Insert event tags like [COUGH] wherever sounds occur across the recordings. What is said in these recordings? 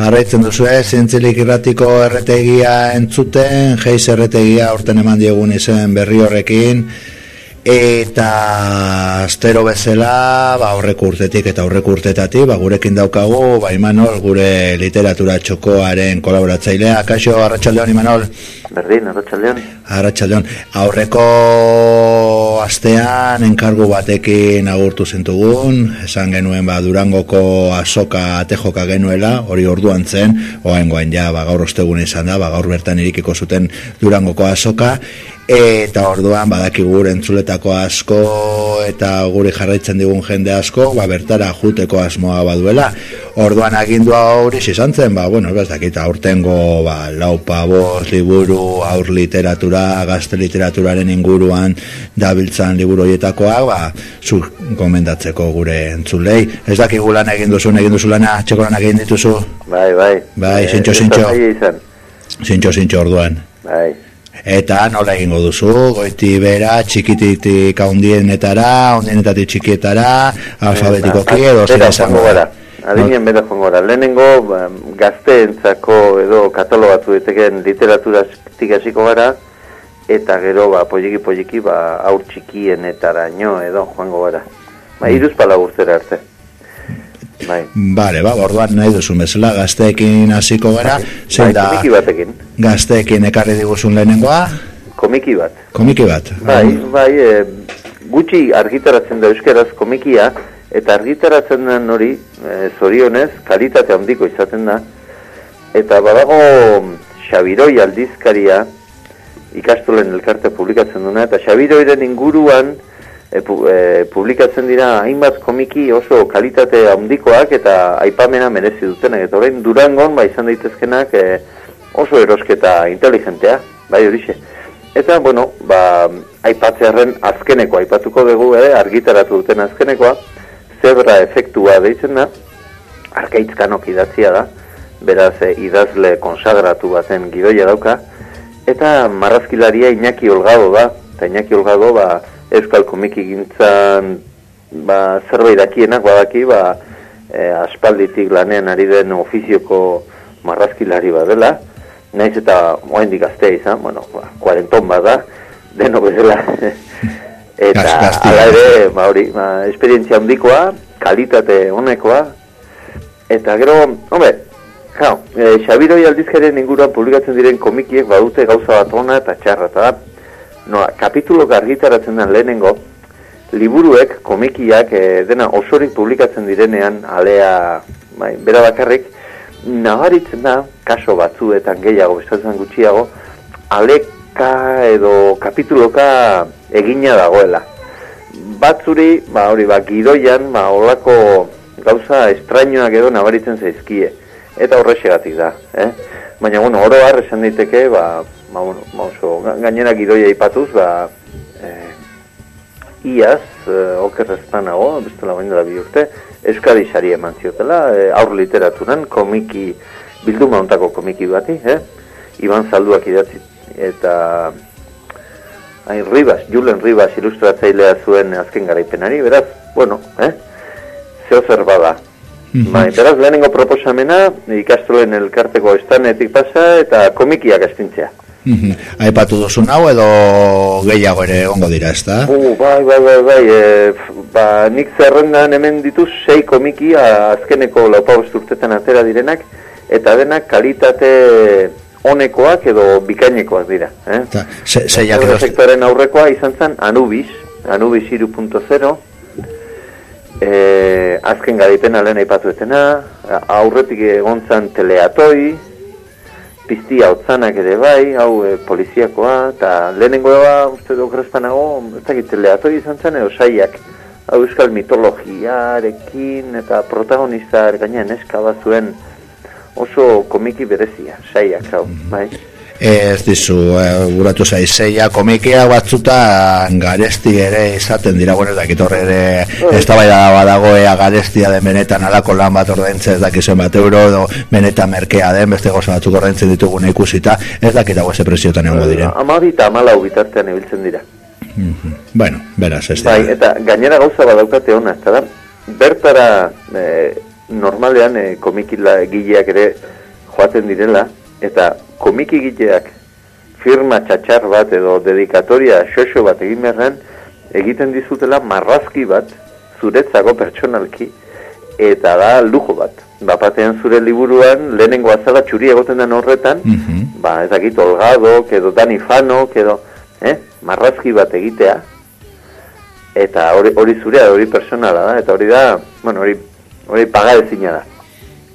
Jarraitzen duzu ez, zientzilik irratiko erretegia entzuten, geiz erretegia urten eman diegun izen berri horrekin, eta astero bezala ba aurrek urtetik eta aurrek urtetatik ba gurekin daukagu ba Imanol gure literatura txokoaren kolaboratzailea. Kaixo arratsaldeon Imanol? Berdin arratsaldeon arratsaldeon aurreko astean enkargu batekin agurtu zentugun. Esan genuen ba Durangoko azoka atejoka genuela hori orduan zen oraingoan ja ba gaur ostegun izan da ba gaur bertan irikiko zuten Durangoko azoka eta orduan badaki gure entzuletako asko eta gure jarraitzen digun jende asko ba bertara juteko asmoa baduela. Orduan agindua hori izan zen ba bueno ez dakit aurtengo ba laupa bost liburu aur literatura gazte literaturaren inguruan dabiltzan liburu hoietakoa ba zu gomendatzeko gure entzulei. Ez dakigu lan egin duzu egin duzu lana txeko lan egin dituzu? Bai bai. Bai sintxo sintxo. sintxo sintxo orduan. Bai Eta nola egingo duzu, goiti bera, txikititik haundienetara, haundienetatik txikietara, alfabetikoki edo zera esango gara. Adinen bera jongo gara. Lehenengo gazteentzako edo katalogatu eteken literatura hasiko gara, eta gero ba, poliki poliki ba, aur txikienetara nio edo joango gara. Ba, iruz pala guztera arte. Bai. Vale, ba, orduan nahi duzu bezala gazteekin hasiko gara, zein bai, da komiki batekin. Gazteekin ekarri diguzun lehenengoa? Komiki bat. Komiki bat. Bai, bai, e, gutxi argitaratzen da euskeraz komikia eta argitaratzen den hori, e, zorionez, kalitate handiko izaten da. Eta badago Xabiroi aldizkaria ikastolen elkarte publikatzen duna eta Xabiroiren inguruan e, e, publikatzen dira hainbat komiki oso kalitate handikoak eta aipamena merezi dutenak. Eta orain durangon ba izan daitezkenak e, oso erosketa inteligentea. Bai horixe. Eta bueno ba aipatzearren azkeneko aipatuko dugu ere argitaratu duten azkenekoa zebra efektua deitzen da arkaitzkanok idatzia da beraz e, idazle konsagratu baten gidoia dauka eta marrazkilaria Iñaki Olgado da. Eta Iñaki Olgado ba euskal komiki gintzan ba, zerbait dakienak badaki ba, e, aspalditik lanean ari den ofizioko marrazkilari badela naiz eta oain gaztea izan bueno, ba, kuarenton bada deno bezala. [LAUGHS] Eta ala ere ba, hori, ba, esperientzia handikoa kalitate honekoa eta gero, hombre Jao, e, Xabiroi aldizkaren inguruan publikatzen diren komikiek badute gauza bat ona eta txarra, eta no, kapitulo gargitaratzen den lehenengo, liburuek, komikiak, e, dena osorik publikatzen direnean, alea, bai, bera bakarrik, nabaritzen da, kaso batzuetan gehiago, bestatzen gutxiago, aleka edo kapituloka egina dagoela. Batzuri, ba, hori, ba, gidoian, ba, olako gauza estrainoak edo nabaritzen zaizkie. Eta horrexegatik da, eh? Baina, bueno, oro har esan daiteke, ba, ba, bueno, ba, oso, gainera gidoia ipatuz, ba, e, iaz, e, okerreztan nago, bestela baino da bi urte, Euskadi sari eman ziotela, e, aur literaturan, komiki, bildu mauntako komiki bati, eh? Iban Zalduak idatzi, eta hain Ribas, Julen Ribas ilustratzailea zuen azken garaipenari, beraz, bueno, eh? Zeo zer bada. Mm bai, beraz, lehenengo proposamena, ikastolen elkarteko estanetik pasa, eta komikiak estintzea. Aipatu duzu hau edo gehiago ere egongo dira, ez da? Uh, bai, bai, bai, bai, e, ba, nik zerrendan hemen dituz sei komiki azkeneko laupa urtetan atera direnak, eta denak kalitate honekoak edo bikainekoak dira. Eh? Ta, se, seiak sektoren aurrekoa izan zen Anubis, Anubis 2.0, e, azken garipena lehen aipatu etena, aurretik egon zen teleatoi, piztia otzanak ere bai, hau e, poliziakoa, eta lehenengo da, uste du krespanago, ez dakit, lehatoi izan zen, edo saiak, hau euskal mitologiarekin, eta protagonista gainean eska zuen oso komiki berezia, saiak, hau, bai ez dizu e, guratu zaizeia komikia batzuta garesti ere izaten dira. Bueno, dakit horre ere ez da baida badago ea garestia den benetan alako lan bat ordaintzen ez dakizuen bat euro edo benetan merkea den beste goza batzuk ordaintzen ditugune ikusita ez dakit dago eze presiotan egon dire amabita amalau bitartean ibiltzen dira. Mm bueno, beraz ez bai, eta gainera gauza badaukate hona ez da? Bertara e, normalean e, komikila gileak ere joaten direla, eta komiki gileak firma txatxar bat edo dedikatoria xoxo bat egin beharren, egiten dizutela marrazki bat zuretzako pertsonalki, eta da lujo bat. Bapatean zure liburuan, lehenengo azala txuri egoten den horretan, mm ba, ezakit, Olgado, edo Dani Fano, edo, eh, marrazki bat egitea, eta hori, hori zurea, hori personala da, eta hori da, bueno, hori, hori paga da.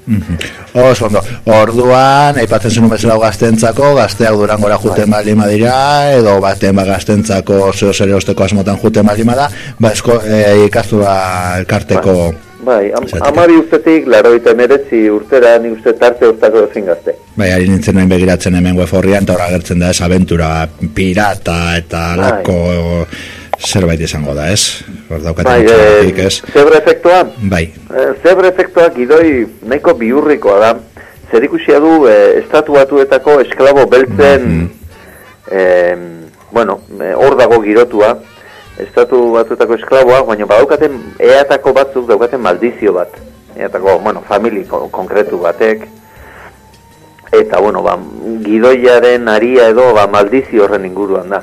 Mm Oso ondo, orduan, aipatzen zenun bezala gaztentzako, gazteak durangora juten balima dira, edo baten ba gaztentzako zeo zer osteko asmotan juten balima da, ba esko e, ikastu da elkarteko... Bai, bai am, amari ustetik, laro eta meretzi urtera, nik uste tarte urtako dozin gazte. Bai, ari nintzen nahi begiratzen hemen web horrian, eta hor agertzen da ez aventura, pirata eta bai. Zerbait izango da, ez? Hor bai, e, Zebre efektua? Bai. E, zebre efektua gidoi nahiko biurrikoa da. Zer ikusia du e, estatu batuetako esklabo beltzen mm bueno, hor dago girotua estatu batuetako esklaboa, baina badaukaten eatako batzuk daukaten maldizio bat. Eatako, bueno, famili konkretu batek. Eta, bueno, ba, gidoiaren aria edo ba, maldizio horren inguruan da.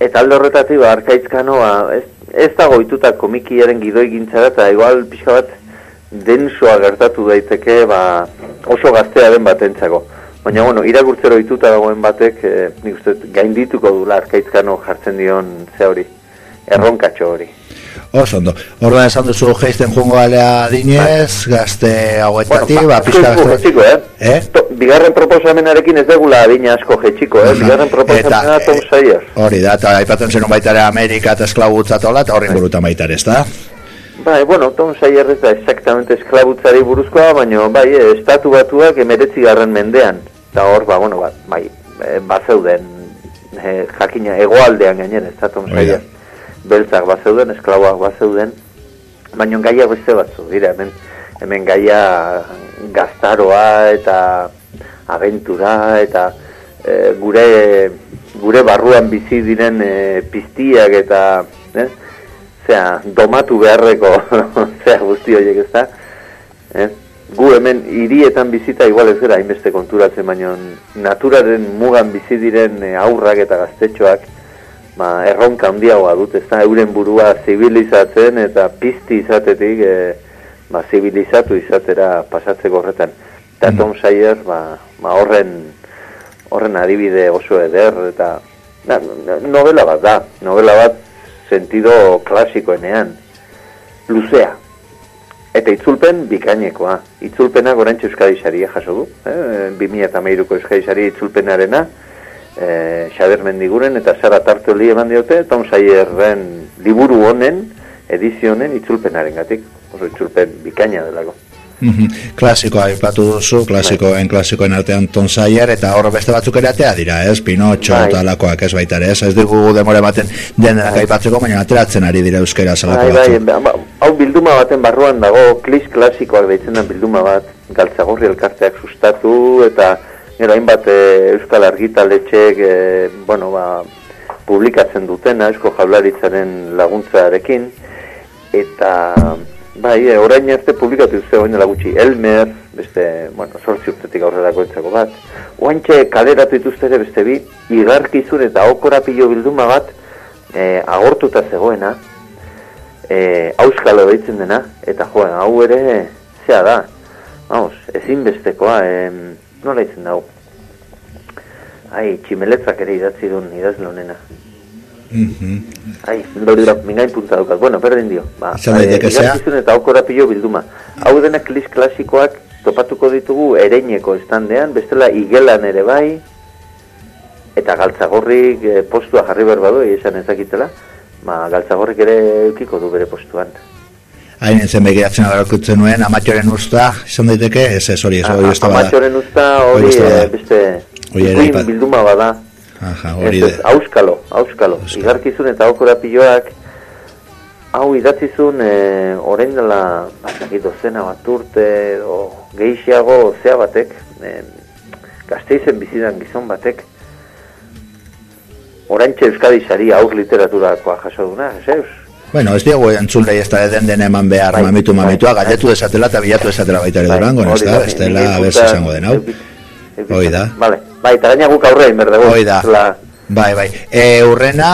Eta alde horretatik, ba, arkaitzkano, ba, ez, ez da goituta komikiaren gidoi gintzara, eta igual pixka bat densoa gertatu daiteke, ba, oso gaztea den batentzako. Baina, bueno, irakurtzero ituta dagoen batek, e, nik uste, gaindituko dula arkaitzkano jartzen dion ze hori, erronkatxo hori. Oso ondo. Orduan esan duzu geisten jungo alea dinez, bai. gazte hauetati, bueno, ba, ba pixka gazte... eh? eh? bigarren proposamenarekin ez degula adina asko jetxiko, eh? Bigarren proposamena eta, Tom Sayer. Hori da, eta aipatzen zenun baitare Amerika eta esklabutzatola, eta horren burutan baitare, ez da? Bai, bueno, Tom Sayer ez da exactamente esklabutzari buruzkoa, baina bai, eh, estatu batuak emeretzi garren mendean. Eta hor, ba, bueno, ba, bai, eh, ba zeuden, eh, jakina, egoaldean gainen, ez da Tom Sayer beltzak bat zeuden, esklaboak bat zeuden, baina gaia beste batzu, dira, hemen, hemen gaia gaztaroa eta aventura eta e, gure, gure barruan bizi diren e, piztiak eta e, zera, domatu beharreko [LAUGHS] zera guzti horiek ez da, e, gu hemen hirietan bizita igual ez gara hainbeste konturatzen, baina naturaren mugan bizi diren e, aurrak eta gaztetxoak, ba, erronka handiagoa dut, ez da, euren burua zibilizatzen eta pizti izatetik, e, ba, zibilizatu izatera pasatzeko horretan. Eta mm. Tom Sayer, ba, ba, horren, horren adibide oso eder, eta na, novela bat da, novela bat sentido klasikoenean, luzea. Eta itzulpen bikainekoa. Itzulpenak orantxe Euskadi Saria jaso du. Eh? 2008ko Euskadi Saria itzulpenarena, e, Xaber Mendiguren eta Sara Tartoli eman diote, Tom Sayerren liburu honen, edizionen itzulpenaren gatik, oso itzulpen bikaina delako. Klasikoa ipatu duzu, klasikoen bai. klasikoen artean Tom Sayer eta hor beste batzuk ere atea dira, ez? Pinocho bai. eta lakoak ez baita ere, ez? Ez dugu demore baten denak bai. aipatzeko, baina ateratzen ari dira euskera salako bai, bai, bai, ba, hau bilduma baten barruan dago, klis klasikoak deitzen den bilduma bat, galtzagorri elkarteak sustatu eta Gero hainbat e, Euskal Argitaletxeek e, bueno, ba, publikatzen dutena Eusko Jaularitzaren laguntzarekin. Eta bai, e, orain arte publikatu dute orain gutxi Elmer, beste, bueno, sortzi urtetik aurrerako entzako bat. Oantxe kaleratu dituzte ere beste bi, igarkizun eta okorapilo bilduma bat e, agortuta zegoena, e, auskalo deitzen dena, eta joan, hau ere, zea da, vamos, ezin bestekoa, nola izan dago? Ai, tximeletzak ere idatzi duen idazle honena. Mm -hmm. Ai, dira, mingain punta daukat. Bueno, berdin dio. Ba, Igarkizun eta okora pilo bilduma. Hau denak klis klasikoak topatuko ditugu ereineko estandean, bestela igelan ere bai, eta galtzagorrik eh, postua jarri behar badu, esan ezakitela, ma galtzagorrik ere eukiko du bere postuan hain zen begiratzen agarokutzen nuen, amatxoren usta, izan daiteke, ez ez hori, ez hori ez da Amatxoren usta hori, eh, beste, ikuin bilduma bada. Aha, hori de. Auskalo, auskalo. Igarkizun eta okura piloak, hau idatzizun, e, orain dela, batzaki dozena bat urte, o gehiago zea batek, e, gazteizen bizidan gizon batek, orain Euskadi sari aur literaturakoa jaso duna, ez Bueno, ez diego entzulei ez da den den eman behar bai, mamitu mamitua, galdetu desatela eta bilatu desatela baita ere bai, durango, ez da? Ez dela, abez esango den hau. Hoi da. Vale, bai, eta gaina guk aurre, inberde Hoi da. Bai, bai. E, urrena,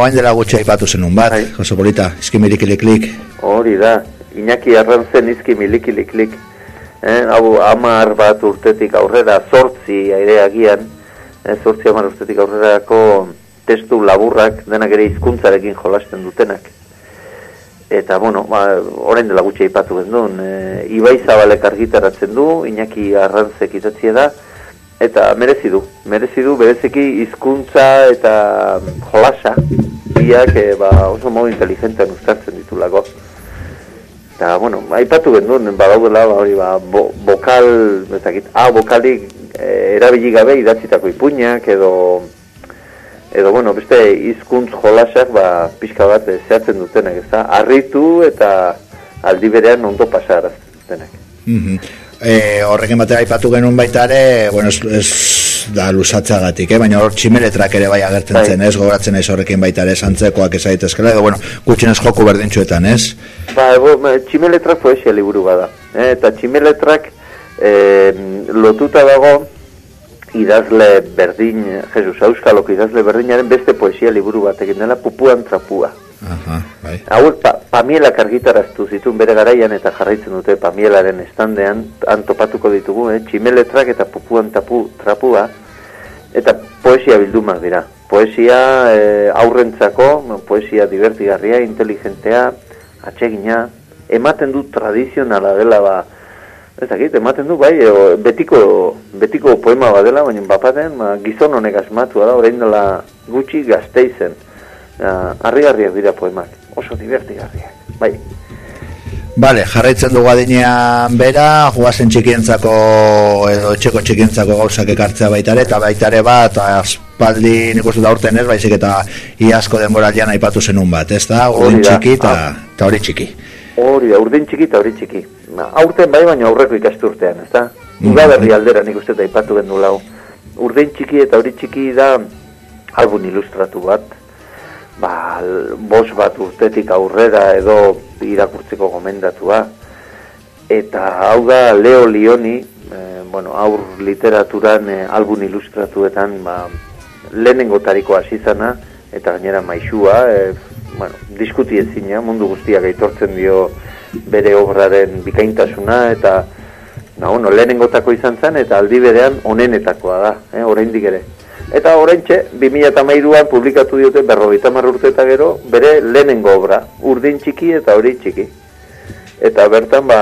oain dela gutxe aipatu zenun bat, bai. Jose Polita, izki milikiliklik. Hori da, Iñaki arrantzen izki milikiliklik. Eh, hau, amar bat urtetik aurrera, sortzi aireagian, eh, sortzi amar urtetik aurrerako testu laburrak denak ere hizkuntzarekin jolasten dutenak. Eta, bueno, ba, orain dela gutxe ipatu gendun, e, Ibai Zabalek argitaratzen du, Iñaki Arrantzek izatzia da, eta merezi du, merezi du, bereziki hizkuntza eta jolasa, biak e, ba, oso modu inteligentean ustartzen ditulako. Eta, bueno, aipatu gendun, badaudela, ba, hori, ba, bo, bokal, bezakit, ah, bokalik e, erabili gabe idatzitako ipuñak, edo edo bueno, beste hizkuntz jolasak ba pixka bat eh, zehatzen dutenak, ezta? Harritu eta aldi berean ondo pasar dutenak. Mhm. Eh, horrekin batera aipatu genuen baita ere, bueno, ez, ez da lusatzagatik, eh? baina hor tximeletrak ere bai agertzen bai. zen, ez? Gogoratzen ez horrekin baita ere santzekoak ez aitezkela, edo bueno, gutxinez joku berdintxuetan, ez? Ba, bo, tximeletrak poesia liburu bada, eh? eta tximeletrak eh, lotuta dago idazle berdin, Jesus Euskalok idazle berdinaren beste poesia liburu bat egin dela pupuan trapua. Aha, bai. Hau, pa, pamielak argitaraztu zituen bere garaian eta jarraitzen dute pamielaren estandean, antopatuko ditugu, eh? tximeletrak eta pupuan tapu, trapua, eta poesia bildumak dira. Poesia eh, aurrentzako, poesia divertigarria, inteligentea, atsegina, ematen du tradizionala dela ba, Ez dakit, ematen du, bai, betiko, betiko poema badela, baina bapaten, ma, gizon honek asmatu da, orain dela gutxi gazteizen. Arri-garriak dira poemak, oso divertigarriak, bai. Bale, jarraitzen dugu adinean bera, juazen txikientzako edo txeko txikientzako gauzak ekartzea baitare, eta baitare bat, aspaldi nik uste da urten ez, baizik eta iasko denboralian aipatu zenun bat, ez da? Urdin txiki eta hori txiki. Hori da, urdin txiki eta hori txiki aurten bai baina aurreko ikasturtean, ezta? Mm -hmm. aldera nik uste da ipatu gendu lau. Urdein txiki eta hori txiki da albun ilustratu bat, ba, bos bat urtetik aurrera edo irakurtzeko gomendatua. Eta hau da Leo Lioni, e, bueno, aur literaturan e, albun ilustratuetan ba, lehenengo tariko asizana, eta gainera maixua, e, bueno, diskuti ezina, mundu guztiak aitortzen dio bere obraren bikaintasuna eta na bueno, lehenengotako izan zen eta aldi berean onenetakoa da, eh, oraindik ere. Eta oraintxe 2013an publikatu diote 50 urte eta gero bere lehenengo obra, urdin txiki eta hori txiki. Eta bertan ba,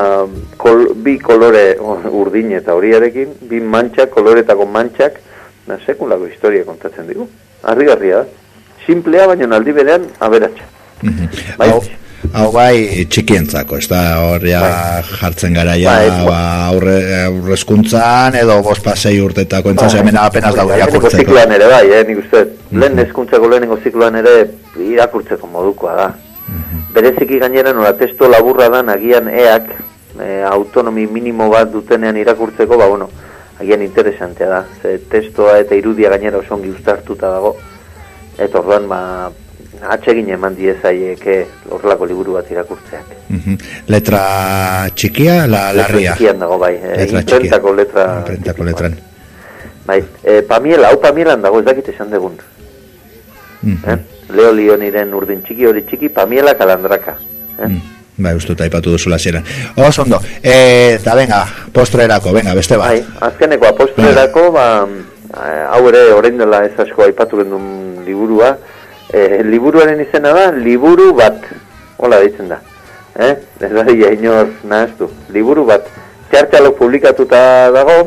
kol, bi kolore [LAUGHS] urdin eta horiarekin, bi mantxak, koloretako mantxak, na sekulako historia kontatzen digu. Arrigarria da. Simplea baina aldi berean aberatsa. Mm bai, Hau bai txikientzako, ez da hor ja bai. jartzen gara ja bai, ba, aurre, aurrezkuntzan edo bospasei urtetako entzase bai. hemen apenas dago irakurtzeko. zikloan ere bai, eh, nik uste, mm lehen eskuntzako lehenengo zikloan ere irakurtzeko modukoa da. Mm Bereziki gainera nola testo laburra da agian eak e, autonomi minimo bat dutenean irakurtzeko, ba bueno, agian interesantea da. Ze testoa eta irudia gainera osongi ustartuta dago. Eta orduan, ba, atsegin eman diezaieke horrelako liburu bat irakurtzeak. Mm Letra txikia, la larria? Letra dago, bai. Eh, letra imprentako letra... Imprentako letran. Bai, e, pamiela, hau pamielan dago, ez dakit esan degun. Mm -hmm. eh? Leo Lioniren urdin txiki, hori txiki, pamiela kalandraka. Eh? Mm. Bai, uste eta ipatu duzula ziren. Oso ondo, e, eta venga, postrerako, venga, beste bat. Bai, azkeneko, postrerako, ba, hau ere, orain dela ez asko aipatu gendun liburua, e, liburuaren izena da, liburu bat, hola ditzen da, eh? ez da inor nahaztu, liburu bat, txartxalo publikatuta dago,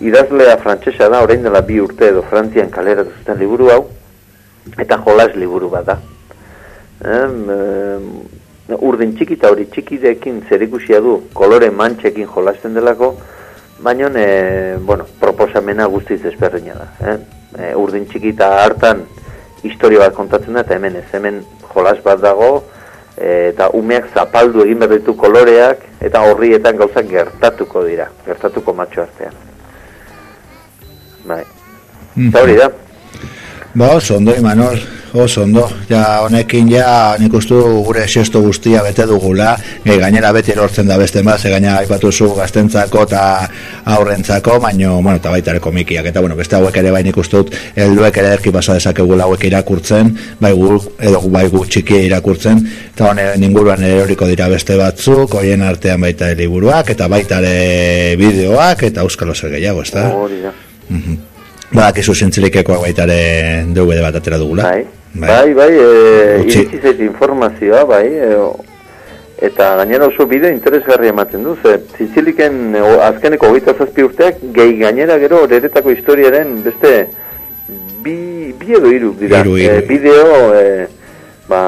idazlea frantsesa da, orain dela bi urte edo frantzian kalera duzuten liburu hau, eta jolas liburu bat da. Eh, urdin txiki eta hori txikidekin zerikusia du, kolore mantxekin jolasten delako, baina, e, bueno, proposamena guztiz ezberdina da. Eh? E, urdin txiki eta hartan historia bat kontatzen da, eta hemen ez, hemen jolas bat dago, eta umeak zapaldu egin berditu koloreak, eta horrietan gauzak gertatuko dira, gertatuko matxo artean. Bai. -hmm. hori da. Ba, oso, ondo, Imanol. oso ondo. Ja, honekin ja, nik ustu gure sesto guztia bete dugula, e, gainera beti lortzen da beste bat, ze gaina aipatu zu gaztentzako eta aurrentzako, baino, bueno, eta baita ere komikiak, eta bueno, beste hauek ere bai nik ustut, helduek ere erki basa dezakegula hauek irakurtzen, bai gu, edo bai gu txikia irakurtzen, eta hone ninguruan ere horiko dira beste batzuk, hoien artean baita liburuak, eta baita ere bideoak, eta euskalo zer gehiago, ez da? Hori da. Badakizu zintzilikeko baita ere DVD bat atera dugula. Bai, Bai. bai, e, iritsi zait informazioa, bai, e, eta gainera oso bideo interesgarri ematen du, ze Zitziliken e, o- azkeneko hogeita zazpi urteak, gehi gainera gero horeretako historiaren beste bi, bi edo hiru dira. Hiru, hiru. E, bideo, e, ba,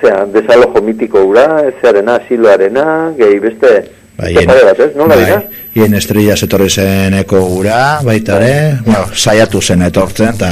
zera, desalojo mitiko ura, zearena, asiloarena, gehi beste, Bai, pare bat, ez? Nola bai, dira? hien estrella etorri zeneko gura, baita ere, bueno, saiatu zen etortzen, eta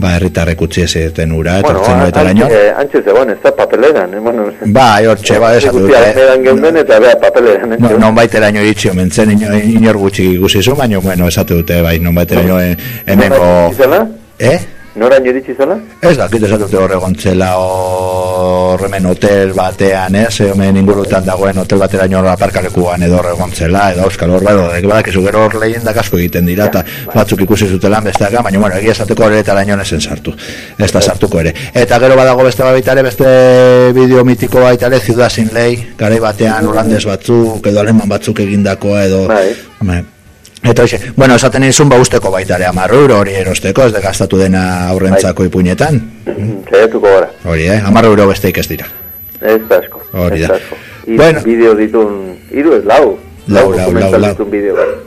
ba, herritarrek utzi ez zuten ura, etortzen bueno, baita laino. antxe, antxe zegoen, ez da papeleran, eh? bueno, [LAUGHS] Bai, hortxe, ba, esatu dute. almeran geunden eta bea papeleran. No, non baiteraino iritsi omen zen, ino- inor gutxi ikusi zu, baina, bueno, esatu dute, bai, non baiteraino hemengo... Zela? Eh? Noraino iritsi zela? Ez dakit esatu dute horre gontzela horremen hotel batean, ez, hemen ingurutan dagoen hotel bateraino hor aparkalekuan edo horre gontzela, edo euskal hor bado, badakizu gero hor lehendak asko egiten dira, eta batzuk ikusi zutela besteak, baina, bueno, egia esateko hori eta laino nesen sartu, ez da sartuko ere. Eta gero badago beste baita ere, beste bideo mitiko baita ere, Ciudad sin ley, garai batean holandez batzuk, edo aleman batzuk egindakoa, edo... Bai. Bai. Eta hoxe, bueno, esaten izun ba usteko baita ere amarru euro hori erosteko, ez de gastatu dena aurrentzako ipuinetan. Zaiatuko gara. Hori, eh? Amarru euro besteik ez dira. Ez da asko. Hori da. Bueno. bideo ditun, hiru ez lau. Lau, lau, lau, lau. ditun bideo bat.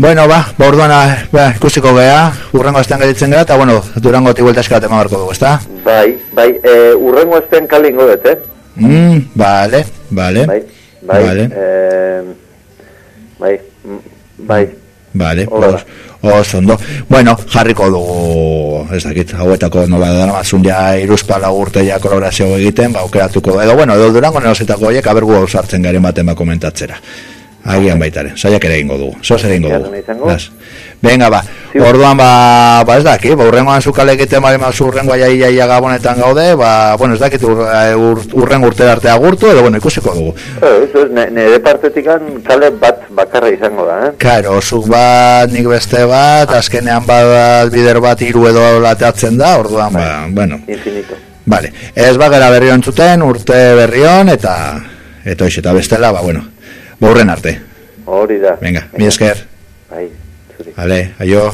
Bueno, ba, ba orduan, ah, ba, ikusiko gea, urrengo astean gelditzen gara, eta bueno, durango tiguelta eskabat eman barko dugu, ezta? Bai, bai, e, urrengo azten kale ingo dut, eh? Mm, vale, vale, Bai, bai, vale, eh, bai, mm, bai, vale, Hola. os, os ondo. Bueno, jarriko dugu, ez dakit, hauetako nola da mazun ja iruzpala urte ja kolaborazio egiten, ba, aukeratuko, edo, bueno, edo durango nerozetako horiek, abergu hau sartzen garen baten ba komentatzera. Agian baitare, saiak ere egingo dugu, zoz ere egingo dugu. Venga, ba, orduan, ba, ba ez daki, ba, urrengoan zukale egiten bari mazu urrengoa jaia jaia gabonetan gaude, ba, bueno, ez dakit ur, eh, ur, urren urte arte agurtu, edo, bueno, ikusiko dugu. Ez, ez, nire partetikan kale bat bakarra izango da, eh? Karo, zuk bat, nik beste bat, azkenean bat, bider bat hiru edo lateatzen da, orduan, ba, bueno, Infinito. vale. Ez bagera berri entzuten, urte berri on, eta, eta hoxe, eta bestela, ba, bueno, urren arte. Hori da. Venga, mi esker, Bai, zuri. vale, aio.